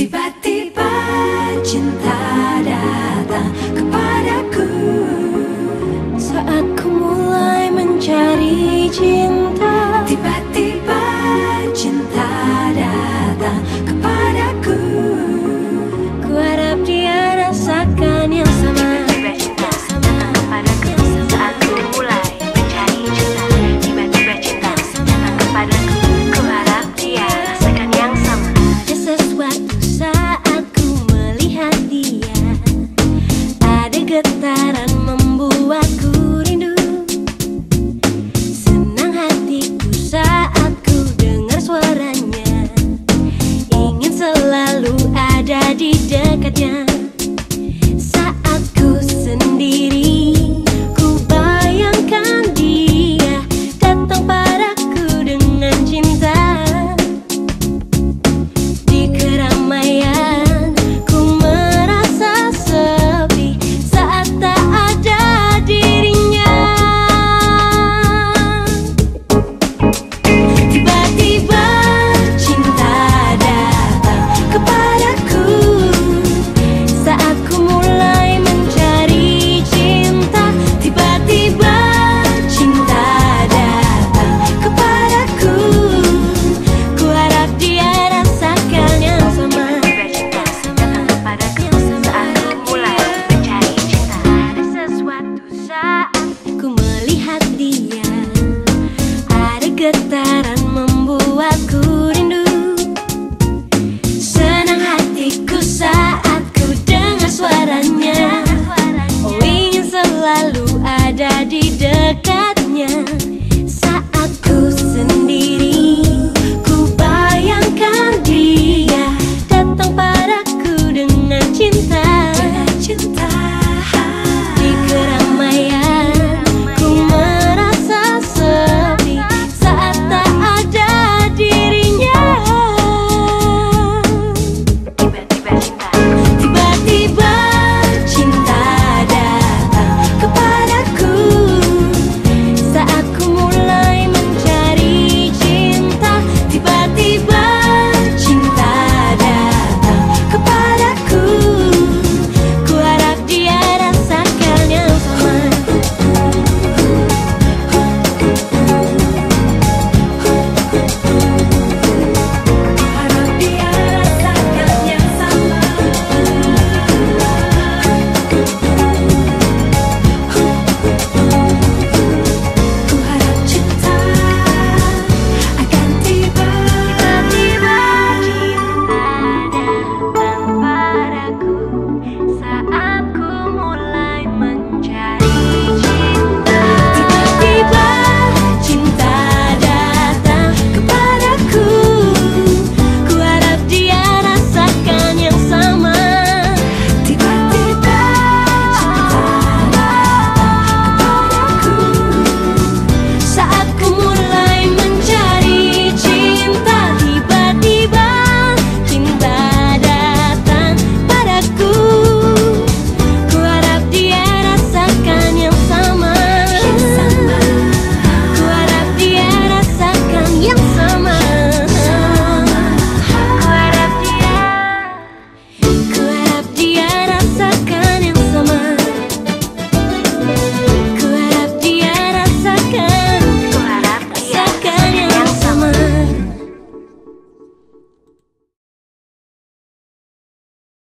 Tiba-tiba cinta datang kepadaku. Saat ku mulai mencari cinta that